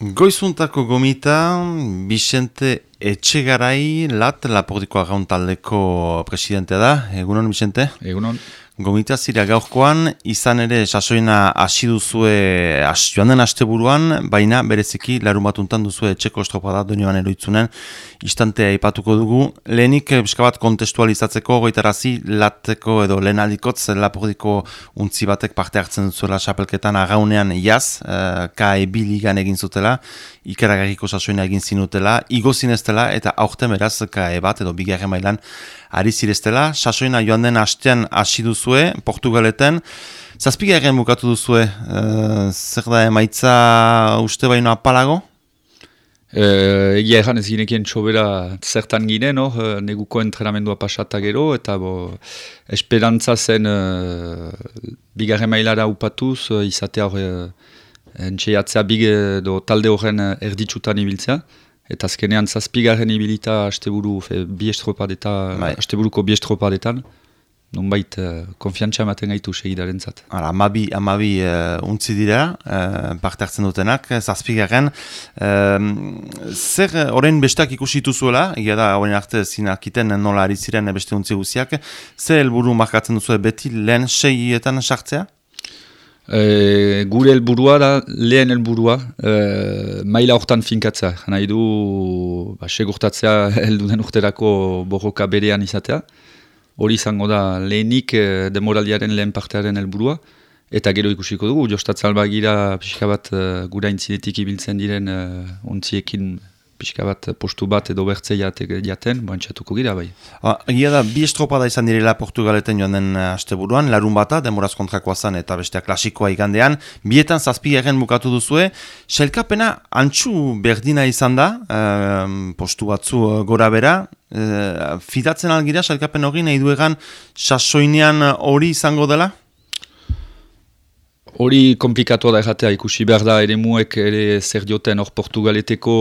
Goizuntako gomita, Vicente Etxegarai, lat, lapordiko agauntaldeko presidente da. Egunon, Vicente? Egunon. Gomita zira gaurkoan, izan ere sasoina hasi duzue as, joan den asteburuan, baina bereziki larun batuntan duzue etxeko estropada donioan eroitzunen, istantea ipatuko dugu. Lehenik, biskabat kontestualizatzeko, goitarazi, lateko edo lehen aldikotz, lapordiko untzi batek parte hartzen duzuela xapelketan agaunean jaz, uh, KE biligan egin zutela, ikeragarriko sasoina egin zinutela, igo zineztela eta aurten beraz KE bat edo bigarren mailan ari zireztela, sasoina joan den hastean hasi duzue, Portugaleten, zazpigarren bukatu duzue, e, zer da emaitza uste baino apalago? Uh, egia erran ez ginekien txobera zertan ginen, no? Uh, neguko entrenamendua pasata gero, eta bo, esperantza zen uh, bigarren mailara upatuz, izatea hor, uh, entxeiatzea big edo talde horren erditsutan ibiltzea. Eta azkenean zazpigarren ibilita asteburu bi estropadeta, bai. asteburuko bi estropadetan, nonbait uh, konfiantza ematen gaitu segidaren zat. Hala, amabi, amabi uh, untzi dira, uh, parte hartzen dutenak, zazpigarren. Uh, zer, horrein bestak ikusitu zuela, egia da, horrein arte zinakiten nola ari ziren beste untzi guziak, zer helburu markatzen duzu beti lehen seietan sartzea? E, gure helburua da lehen helburua e, maila hortan finkatzea. Nahi du ba, segurtatzea heldu den urterako borroka berean izatea. Hori izango da lehenik e, demoraliaren lehen partearen helburua. Eta gero ikusiko dugu, jostatzen albagira pixka bat e, gura intzinetik ibiltzen diren e, ontziekin pixka bat postu bat edo bertze jaten, boantxatuko gira bai. Egia da, bi estropada izan direla Portugaleten joan den eh, asteburuan, larun bata, demoraz kontrakoa zan eta bestea klasikoa igandean, bietan zazpi egen bukatu duzue, selkapena antxu berdina izan da, postu batzu eh, gora bera, e, fidatzen algira, selkapen hori nahi duegan sasoinean hori izango dela? Hori komplikatu da erratea, ikusi behar da ere muek ere zer dioten hor Portugaleteko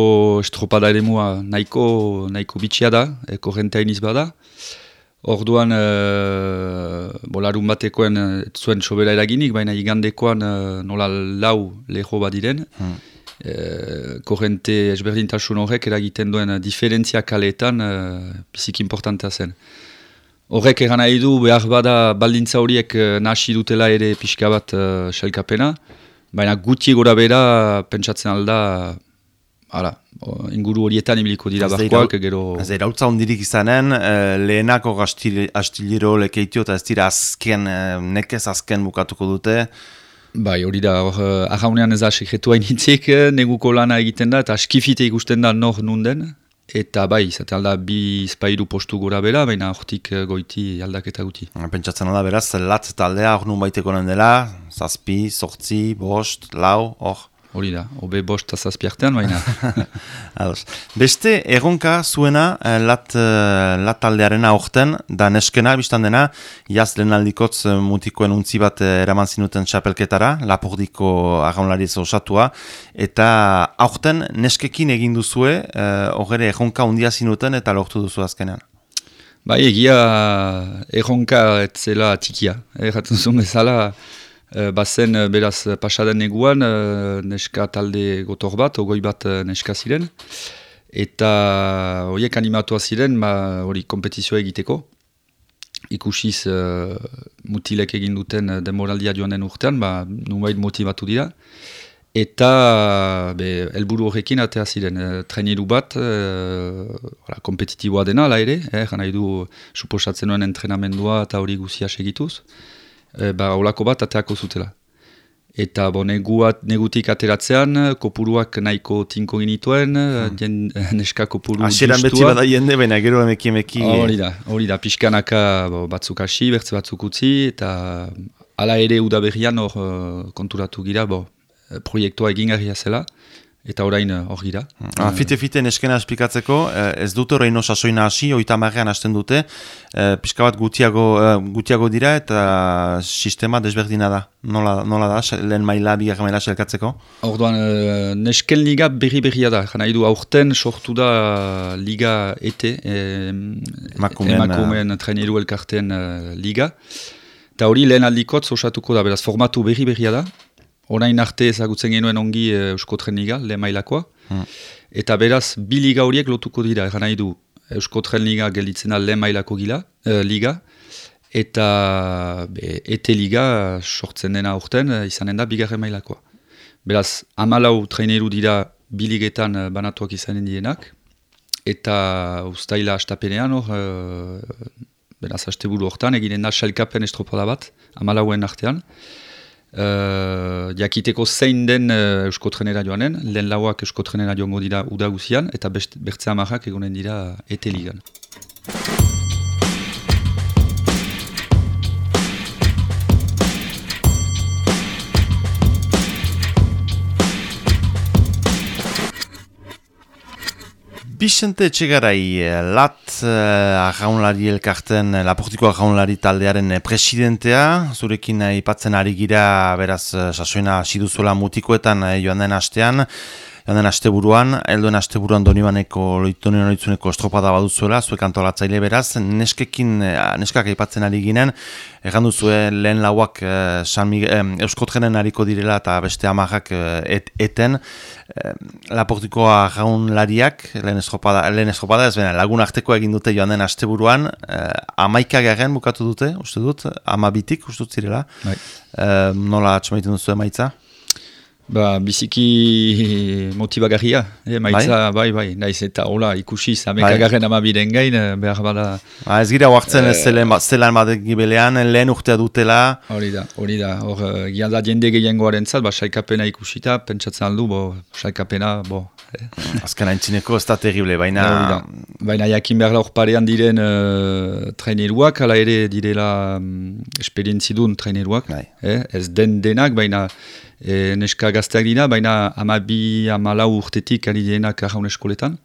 estropada ere mua nahiko, nahiko bitxia da, eko rentea iniz bada. Orduan, e, bolarun batekoen zuen sobera eraginik, baina igandekoan e, nola lau leho badiren. Hmm. E, korrente esberdintasun horrek eragiten duen diferentzia kaleetan e, bizik importantea zen. Horrek egan nahi du behar bada baldintza horiek uh, nasi dutela ere pixka bat uh, baina guti gora bera pentsatzen alda ala, inguru horietan ibiliko dira barkoak gero... Ez dira, hautza hondirik izanen, uh, lehenako astiliro lekeitio eta ez dira azken, uh, nekez azken bukatuko dute. Bai, hori da, hor, uh, ahaunean ez da sekretua initzik, neguko lana egiten da, eta askifite ikusten da nor nunden, Eta bai, zate alda bi spairu postu gora bera, baina hortik eh, goiti aldaketa guti. Pentsatzen da beraz, lat taldea hor nun baiteko dela, zazpi, sortzi, bost, lau, hor. Hori da, obe bost zazpi artean baina. Beste, erronka zuena eh, lat, eh, lat taldearen aurten, da neskena, biztan dena, jaz lehen aldikotz eh, mutikoen untzi bat eraman zinuten txapelketara, lapordiko agaunlari osatua, eta aurten neskekin egin duzue, horre erronka undia zinuten eta lortu duzu azkenean. Bai, egia erronka etzela tikia, erratzen zuen bezala, bazen uh, beraz pasaden eguan uh, neska talde gotor bat, ogoi bat neska ziren. Eta horiek animatua ziren, ba, hori kompetizioa egiteko. Ikusiz uh, mutilek egin duten demoraldia joan den urtean, ba, nubait motivatu dira. Eta be, elburu horrekin atea ziren, uh, treniru bat, uh, kompetitiboa dena, la ere, eh, nahi du suposatzen nuen entrenamendua eta hori guzia segituz e, ba, olako bat ateako zutela. Eta bo, neguat, negutik ateratzean, kopuruak nahiko tinko ginituen, hmm. neska kopuru Aseran beti bada jende, baina gero emeki emeki. Hori da, hori da, pixkanaka bo, batzuk hasi, bertze batzuk utzi, eta ala ere udaberrian hor konturatu gira, bo, proiektua egin zela eta orain eh, hor gira. Ah, Fite-fite neskena esplikatzeko, eh, ez dute orain sasoina hasi, oita marrean hasten dute, eh, pixka bat gutiago, gutiago dira eta sistema desberdina da. Nola, nola da, lehen maila, bigar maila selkatzeko? Orduan, nesken liga berri-berria da, jana idu aurten sortu da liga ete, emakumeen traineru elkarten liga, eta hori lehen aldikot osatuko da, beraz formatu berri-berria da, orain arte ezagutzen genuen ongi uh, Eusko Treniga, lehen mailakoa. Hmm. Eta beraz, bi liga horiek lotuko dira, egan nahi du Eusko Treniga gelditzen da lehen mailako gila, liga. Eta be, ete liga sortzen dena urten izanen da bigarren mailakoa. Beraz, amalau traineru dira biligetan banatuak izanen dienak, eta ustaila astapenean hor, beraz, haste buru hortan, eginen da xalkapen estropada bat, amalauen artean. Uh, jakiteko zein den uh, Eusko Trenera joanen, lehen lauak Eusko Trenera joango dira udaguzian, eta bertzea amarrak egonen dira eteligan. Bixente Etxegarai, eh, lat uh, arraunlari elkarten, eh, laportiko arraunlari taldearen presidentea, zurekin aipatzen ari gira, beraz, sasoina siduzuela mutikoetan joan den astean, den asteburuan, helduen asteburuan donibaneko loitonian loitzuneko estropada baduzuela, zuek antolatzaile beraz, neskekin, eh, neskak aipatzen ari ginen, egan duzue lehen lauak eh, San Miguel, eh, Euskotrenen hariko direla eta beste amarrak eh, et, eten, eh, laportikoa jaun lariak, lehen estropada, lehen estropada ez bena, lagun arteko egin dute joan den asteburuan, eh, amaika garen bukatu dute, uste dut, amabitik, uste dut zirela, eh, nola atxamaiten duzu emaitza? Ba, biziki motibagarria, eh, maitza, bai, bai, bai naiz eta hola ikusi zamekagarren bai. amabiren gain, eh, behar bada... Ba, ez gira huartzen eh, zelan, zelan bat gibelean, lehen urtea dutela... Hori da, hori da, hor, gian da jende gehiengoaren zat, ba, saikapena ikusita, pentsatzen aldu, bo, saikapena, bo... Eh. Azken haintzineko ez da terrible, baina... Baina jakin behar parean diren uh, traineruak, ala ere direla um, esperientzidun traineruak, bai. eh, ez den denak, baina e, neska gazteak dira, baina ama bi, ama lau urtetik ari dienak arraun eskoletan.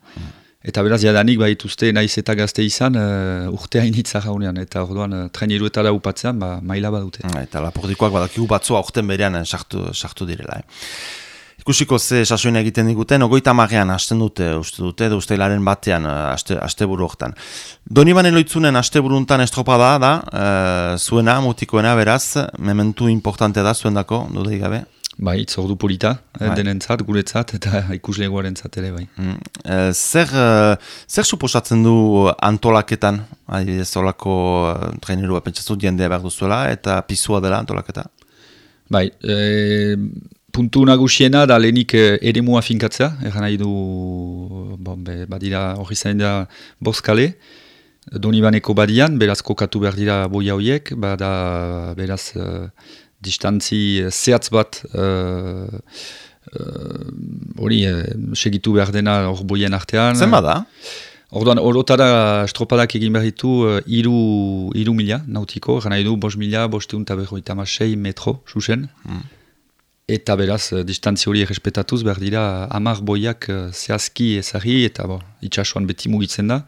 Eta beraz, jadanik baituzte naiz eta gazte izan uh, urte hainitza raunean. Eta orduan, uh, traineru eta da upatzean, ba, maila badute. Eta lapordikoak badakigu batzua urten berean eh, sartu, sartu direla. Eh. Ikusiko ze sasoina egiten diguten, ogoita marrean hasten dute, uste dute, edo uste hilaren batean, aste, aste buru hortan. Doni banen loitzunen aste buruntan estropada da, uh, zuena, mutikoena, beraz, mementu importante da, zuen dako, dudei gabe? Bai, itzordu polita, eh, bai. denentzat, guretzat, eta ikuslegoaren ere, bai. Mm. Eh, zer, zer suposatzen du antolaketan, adibidez, olako trainerua pentsatzen jendea behar duzuela, eta pizua dela antolaketa? Bai, e, puntu nagusiena da lehenik ere mua finkatzea, erran nahi du, bon, be, badira hori zain da boskale, Donibaneko badian, beraz kokatu behar dira boia horiek, bada beraz distantzi zehatz bat hori uh, uh, segitu behar dena hor boien artean. Zer bada? Orduan, orotara estropadak egin behar ditu uh, iru, iru mila nautiko, gana edu bos mila, bosteun eta berroita metro, susen. Hmm. Eta beraz, distantzi hori errespetatuz behar dira amar boiak uh, zehazki ezari eta bo, itxasuan beti mugitzen da.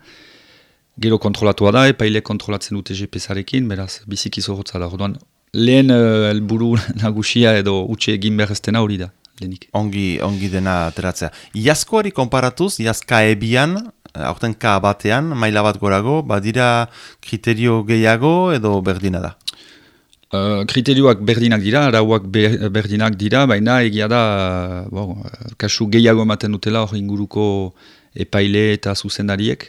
Gero kontrolatua da, epaile kontrolatzen dute GPS-arekin, beraz, biziki zorrotza da. Orduan, lehen uh, elburu nagusia edo utxe egin behar hori da. Lenik. Ongi, ongi dena ateratzea. Iazkoari konparatuz, iazka ebian, eh, aurten ka batean, maila bat gorago, badira kriterio gehiago edo berdina da? Uh, kriterioak berdinak dira, arauak berdinak dira, baina egia da, bon, kasu gehiago ematen dutela hor inguruko epaile eta zuzendariek.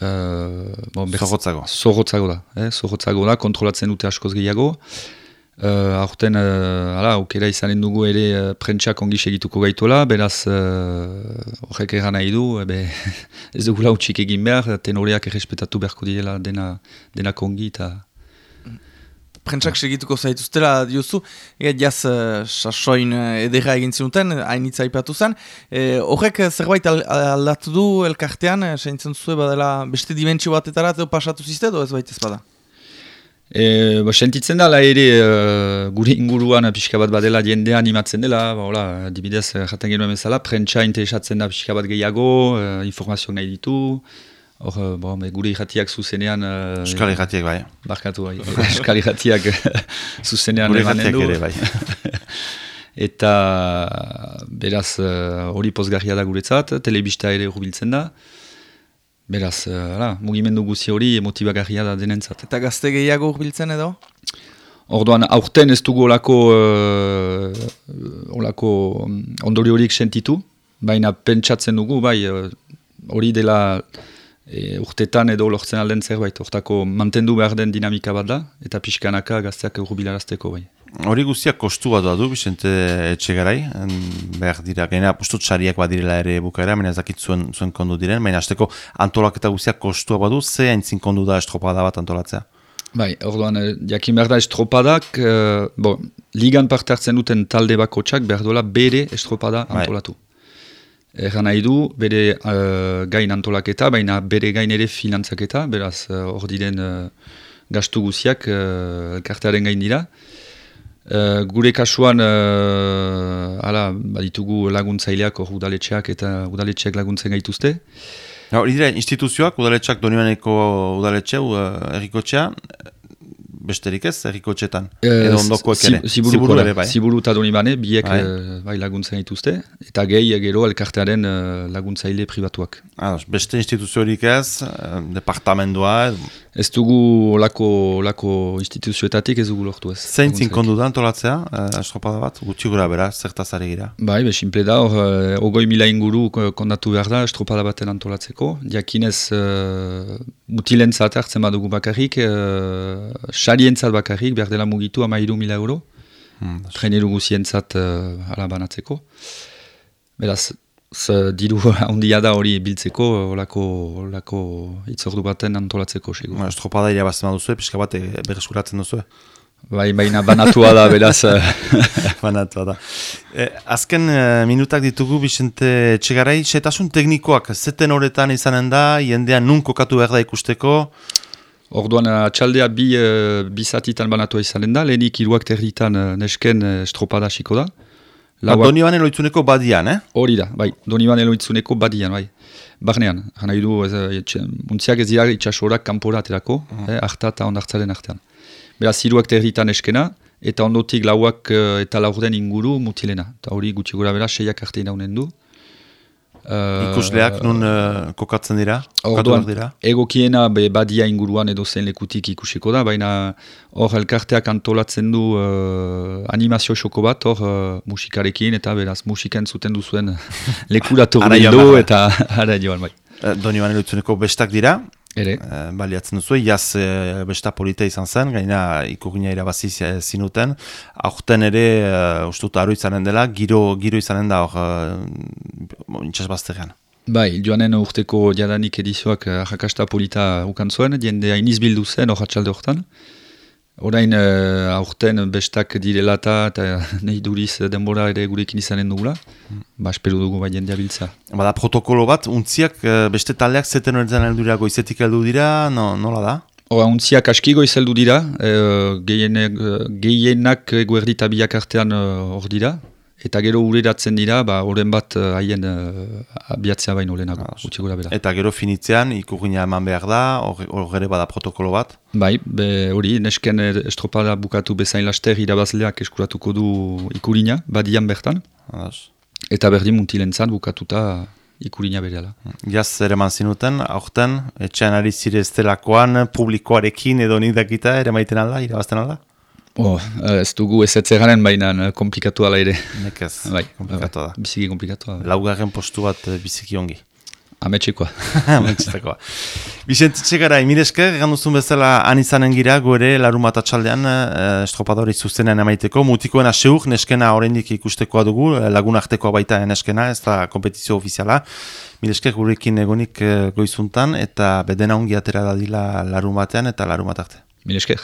Uh, bon, zorrotzago. Zorrotzago da, eh? zorrotzago da, kontrolatzen dute askoz gehiago. Uh, aurten, uh, ala, aukera izanen dugu ere uh, prentsak ongi segituko gaitola, beraz, horrek uh, nahi du, ebe, ez dugu lautsik egin behar, tenoreak errespetatu beharko direla dena, dena kongi eta prentsak segituko zaituztela diozu, e, jaz uh, sasoin uh, edera egin zinuten, hainitza ipatu zen. E, horrek zerbait aldatu du elkartean, seintzen zuen badela beste dimentsio batetara edo pasatu zizte edo ez baita ez bada? E, ba, sentitzen da, ere gure inguruan pixka bat badela jende animatzen dela, ba, hola, dibidez jaten genuen bezala, prentsa interesatzen da pixka bat gehiago, uh, informazioak nahi ditu, Hor, eh, bo, gure irratiak zuzenean... Uh, Euskal irratiak bai. Barkatu bai. Euskal irratiak zuzenean gure irratiak ere bai. Eta beraz hori uh, pozgarria da guretzat, telebista ere urbiltzen da. Beraz, uh, ala, mugimendu guzi hori motibagarria da denentzat. Eta gazte gehiago urbiltzen edo? Orduan, aurten ez dugu olako, uh, olako ondori horiek sentitu, baina pentsatzen dugu, bai, hori dela e, urtetan edo lortzen alden zerbait, hortako mantendu behar den dinamika bat da, eta pixkanaka gazteak errubilarazteko bai. Hori guztiak kostu bat du, Vicente Etxegarai, behar dira, gaina postut sariak bat direla ere bukaera, baina ez dakit zuen, zuen kondu diren, baina azteko antolak eta guztiak kostu bat du, ze haintzin kondu da estropada bat antolatzea? Bai, orduan, eh, jakin behar da estropadak, uh, bo, ligan parte hartzen duten talde bako txak behar duela bere estropada bai. Egan nahi du, bere uh, gain antolaketa, baina bere gain ere finantzaketa, beraz, hor uh, diren uh, gastu guziak uh, kartearen gain dira. Uh, gure kasuan, uh, ala, baditugu laguntzaileak hor udaletxeak eta udaletxeak laguntzen gaituzte. Hori dira, instituzioak, udaletxeak donioaneko udaletxea, uh, errikotxea, besterik ez, edo eh, ondokoek ere. Ziburu, ere, bai. Ziburu eta doni bane, biek bai. Uh, bai laguntzen dituzte, eta gehi gero elkartearen laguntzaile pribatuak. Ados, beste instituziorik ez, departamendua... Ez dugu lako, lako instituzioetatik ez dugu lortu ez. Zein zinkondu da antolatzea, uh, estropada bat, gutxi gura bera, zertazare gira? Bai, be, simple da, hor, ogoi mila inguru kondatu behar da estropada baten antolatzeko. Diakinez, uh, mutilentzat hartzen badugu bakarrik, uh, Sarientzat bakarrik, behar dela mugitu ama iru mila euro. Hmm, Treneru guzientzat uh, alabanatzeko. Beraz, diru handia da hori biltzeko, olako, olako itzordu baten antolatzeko. Ba, estropada irabazten duzu, pixka bat eh, berreskuratzen duzu. Bai, baina banatua da, beraz. Eh. banatua da. E, azken minutak ditugu, Bixente Txegarai, setasun teknikoak, zeten horretan izanen da, jendean nun kokatu behar da ikusteko, Orduan, atxaldea bi, uh, bi zatitan banatua izanen da, lehenik iruak territan nesken estropada xiko da. Ba, Laua... Doni banen loitzuneko badian, eh? Hori da, bai, doni banen loitzuneko badian, bai. Barnean, gana idu, ez, muntziak ez dira itxasorak kanpora aterako, -huh. eh, arta eta ondartzaren artean. Beraz, iruak territan eskena, eta ondotik lauak uh, eta laurden inguru mutilena. Eta hori gutxi gura bera, seiak arte inaunen du. Uh, Ikusleak nun uh, kokatzen dira? Orduan, dira? egokiena be, badia inguruan edo zen lekutik ikusiko da, baina hor elkarteak antolatzen du uh, animazio xoko bat hor uh, musikarekin eta beraz musiken zuten duzuen lekuratu du eta ara joan bai. Doni banen bestak dira, Ere. Uh, baliatzen duzu, jaz uh, besta polita izan zen, gaina ikugina irabazi zinuten. Aurten ere, uh, ustuta aro izanen dela, giro, giro izanen da hor uh. Bai, joanen urteko jadanik edizioak uh, jakasta polita ukan zuen, jende hain izbildu zen hor atxalde horretan. Horain uh, aurten bestak direla eta nahi duriz denbora ere gurekin izanen dugula. Hmm. Ba, esperu dugu bai jendea biltza. Bada protokolo bat, untziak uh, beste taldeak zeten horretzen heldu dira, goizetik heldu dira, no, nola da? Hora, untziak aski goizeldu dira, uh, gehienak guerditabiak artean hor dira, Eta gero ureratzen dira, ba, oren bat eh, haien uh, abiatzea baino lehenago, utzi gura bera. Eta gero finitzean, ikurgina eman behar da, hor ere bada protokolo bat? Bai, hori, nesken estropada bukatu bezain laster irabazleak eskuratuko du ikurina, badian bertan. Adas. Eta berdi muntilen zan bukatuta ikurina bereala. Jaz ere man zinuten, aurten, etxean ari zire estelakoan, publikoarekin edo nik dakita, ere maiten alda, irabazten alda? Oh, ez dugu ez etzegaren baina eh, komplikatu ala ere. Nekez, bai, komplikatu da. Biziki komplikatu da. Laugarren postu bat eh, biziki ongi. Ametxekoa. Ametxekoa. Bixent txegara, emirezker, ganduzun bezala anizanen gira, larun bat atxaldean, eh, estropadori zuzenean emaiteko, mutikoen aseur, neskena oraindik ikustekoa dugu, lagun artekoa baita neskena, ez da kompetizio ofiziala. Mirezker gurekin egonik goizuntan, eta bedena ongi atera dadila larun batean, eta larun bat arte. Mirezker.